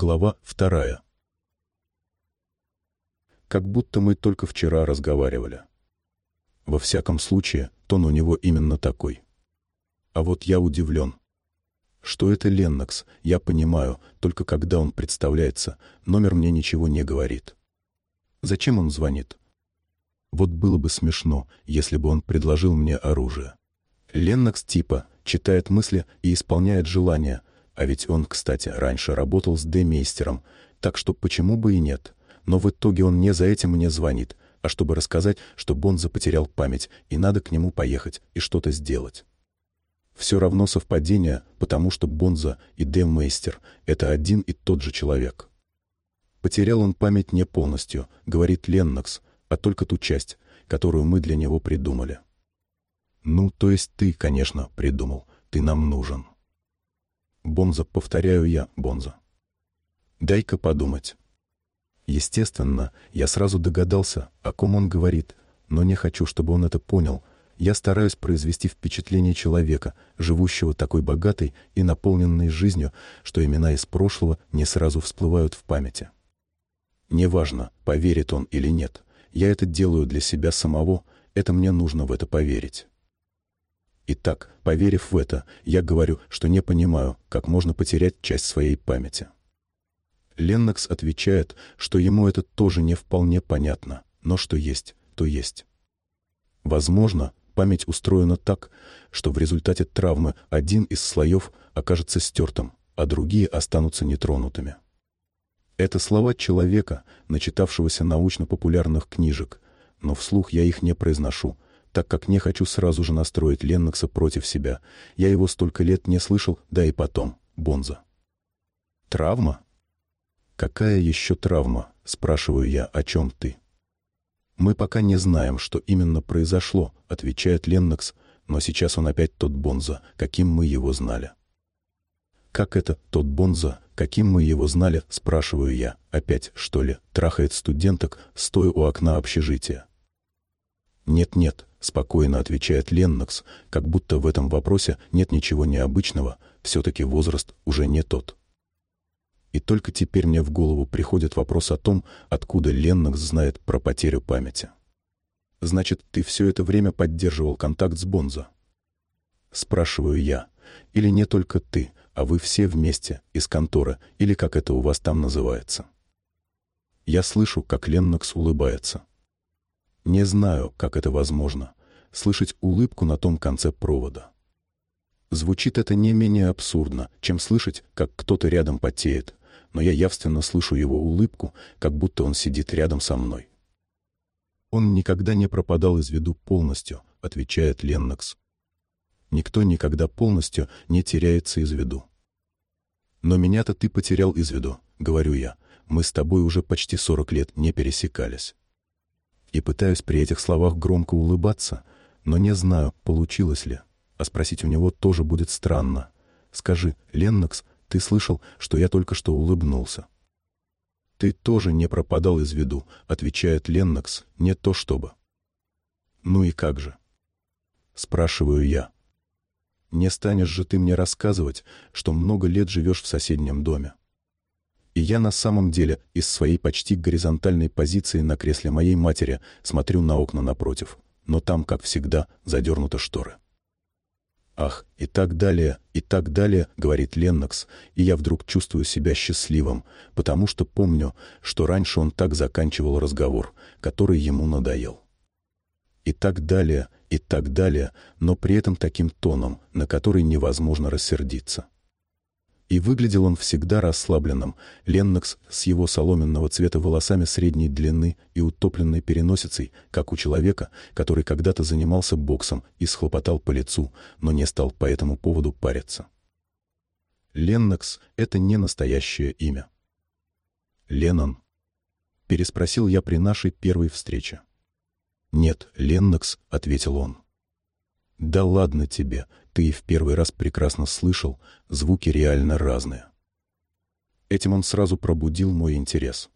Глава вторая. Как будто мы только вчера разговаривали. Во всяком случае, тон у него именно такой. А вот я удивлен. Что это Леннокс, я понимаю, только когда он представляется, номер мне ничего не говорит. Зачем он звонит? Вот было бы смешно, если бы он предложил мне оружие. Леннокс типа читает мысли и исполняет желания, а ведь он, кстати, раньше работал с демейстером, так что почему бы и нет. Но в итоге он не за этим мне звонит, а чтобы рассказать, что Бонза потерял память, и надо к нему поехать и что-то сделать. Все равно совпадение, потому что Бонза и демейстер — это один и тот же человек. Потерял он память не полностью, говорит Леннокс, а только ту часть, которую мы для него придумали. Ну, то есть ты, конечно, придумал, ты нам нужен. Бонза, повторяю я, Бонза. Дай-ка подумать. Естественно, я сразу догадался, о ком он говорит, но не хочу, чтобы он это понял. Я стараюсь произвести впечатление человека, живущего такой богатой и наполненной жизнью, что имена из прошлого не сразу всплывают в памяти. Неважно, поверит он или нет, я это делаю для себя самого, это мне нужно в это поверить. Итак, поверив в это, я говорю, что не понимаю, как можно потерять часть своей памяти. Леннокс отвечает, что ему это тоже не вполне понятно, но что есть, то есть. Возможно, память устроена так, что в результате травмы один из слоев окажется стертым, а другие останутся нетронутыми. Это слова человека, начитавшегося научно-популярных книжек, но вслух я их не произношу, так как не хочу сразу же настроить Леннокса против себя. Я его столько лет не слышал, да и потом. Бонза. Травма? Какая еще травма? Спрашиваю я, о чем ты? Мы пока не знаем, что именно произошло, отвечает Леннокс, но сейчас он опять тот Бонза, каким мы его знали. Как это тот Бонза, каким мы его знали, спрашиваю я, опять, что ли, трахает студенток, стоя у окна общежития. Нет-нет, — спокойно отвечает Леннокс, как будто в этом вопросе нет ничего необычного, все-таки возраст уже не тот. И только теперь мне в голову приходит вопрос о том, откуда Леннокс знает про потерю памяти. «Значит, ты все это время поддерживал контакт с Бонзо?» Спрашиваю я. Или не только ты, а вы все вместе, из конторы, или как это у вас там называется. Я слышу, как Леннокс улыбается. Не знаю, как это возможно, слышать улыбку на том конце провода. Звучит это не менее абсурдно, чем слышать, как кто-то рядом потеет, но я явственно слышу его улыбку, как будто он сидит рядом со мной. «Он никогда не пропадал из виду полностью», — отвечает Леннокс. «Никто никогда полностью не теряется из виду». «Но меня-то ты потерял из виду», — говорю я. «Мы с тобой уже почти сорок лет не пересекались» и пытаюсь при этих словах громко улыбаться, но не знаю, получилось ли. А спросить у него тоже будет странно. Скажи, Леннокс, ты слышал, что я только что улыбнулся? Ты тоже не пропадал из виду, отвечает Леннокс, не то чтобы. Ну и как же? Спрашиваю я. Не станешь же ты мне рассказывать, что много лет живешь в соседнем доме. И я на самом деле из своей почти горизонтальной позиции на кресле моей матери смотрю на окна напротив. Но там, как всегда, задернуты шторы. «Ах, и так далее, и так далее», — говорит Леннокс, и я вдруг чувствую себя счастливым, потому что помню, что раньше он так заканчивал разговор, который ему надоел. И так далее, и так далее, но при этом таким тоном, на который невозможно рассердиться. И выглядел он всегда расслабленным. Леннокс с его соломенного цвета волосами средней длины и утопленной переносицей, как у человека, который когда-то занимался боксом и схлопотал по лицу, но не стал по этому поводу париться. Леннокс — это не настоящее имя. «Леннон?» — переспросил я при нашей первой встрече. «Нет, Леннокс», — ответил он. «Да ладно тебе, ты в первый раз прекрасно слышал, звуки реально разные». Этим он сразу пробудил мой интерес.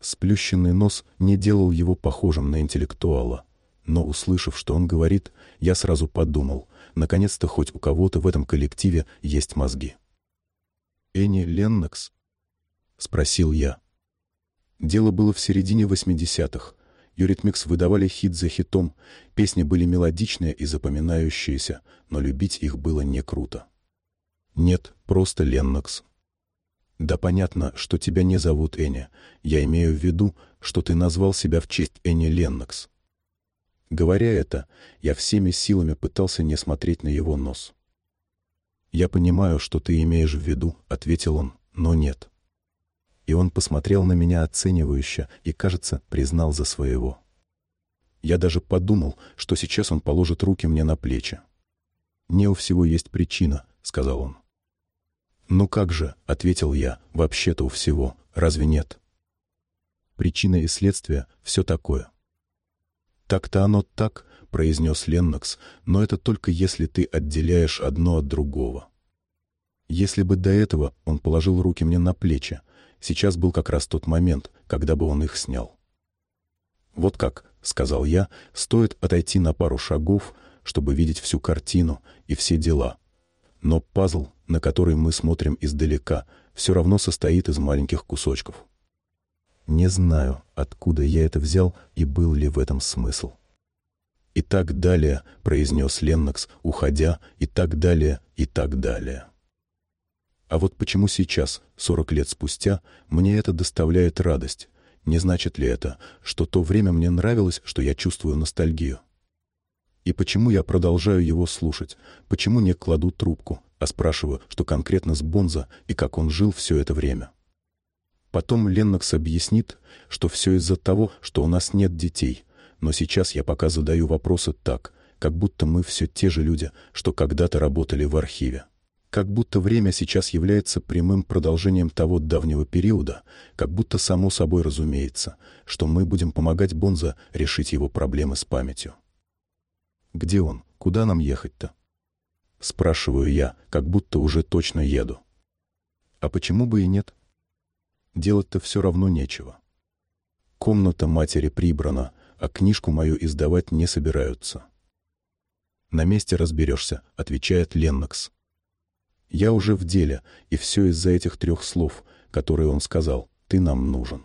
Сплющенный нос не делал его похожим на интеллектуала, но, услышав, что он говорит, я сразу подумал, наконец-то хоть у кого-то в этом коллективе есть мозги. Энни Леннокс? спросил я. Дело было в середине 80-х. Eurythmics выдавали хит за хитом, песни были мелодичные и запоминающиеся, но любить их было не круто. Нет, просто Леннокс. Да понятно, что тебя не зовут Энни. Я имею в виду, что ты назвал себя в честь Энни Леннокс. Говоря это, я всеми силами пытался не смотреть на его нос. «Я понимаю, что ты имеешь в виду», — ответил он, — «но нет». И он посмотрел на меня оценивающе и, кажется, признал за своего. Я даже подумал, что сейчас он положит руки мне на плечи. «Не у всего есть причина», — сказал он. «Ну как же», — ответил я, — «вообще-то у всего. Разве нет?» Причина и следствие — все такое. «Так-то оно так», — произнес Леннокс, «но это только если ты отделяешь одно от другого». Если бы до этого он положил руки мне на плечи, сейчас был как раз тот момент, когда бы он их снял. «Вот как», — сказал я, — «стоит отойти на пару шагов, чтобы видеть всю картину и все дела. Но пазл на который мы смотрим издалека, все равно состоит из маленьких кусочков. Не знаю, откуда я это взял и был ли в этом смысл. «И так далее», — произнес Леннокс, уходя, «и так далее, и так далее». А вот почему сейчас, сорок лет спустя, мне это доставляет радость? Не значит ли это, что то время мне нравилось, что я чувствую ностальгию? И почему я продолжаю его слушать? Почему не кладу трубку, а спрашиваю, что конкретно с Бонза и как он жил все это время. Потом Леннокс объяснит, что все из-за того, что у нас нет детей, но сейчас я пока задаю вопросы так, как будто мы все те же люди, что когда-то работали в архиве. Как будто время сейчас является прямым продолжением того давнего периода, как будто само собой разумеется, что мы будем помогать Бонза решить его проблемы с памятью. Где он? Куда нам ехать-то? Спрашиваю я, как будто уже точно еду. А почему бы и нет? Делать-то все равно нечего. Комната матери прибрана, а книжку мою издавать не собираются. «На месте разберешься», — отвечает Леннокс. «Я уже в деле, и все из-за этих трех слов, которые он сказал. Ты нам нужен».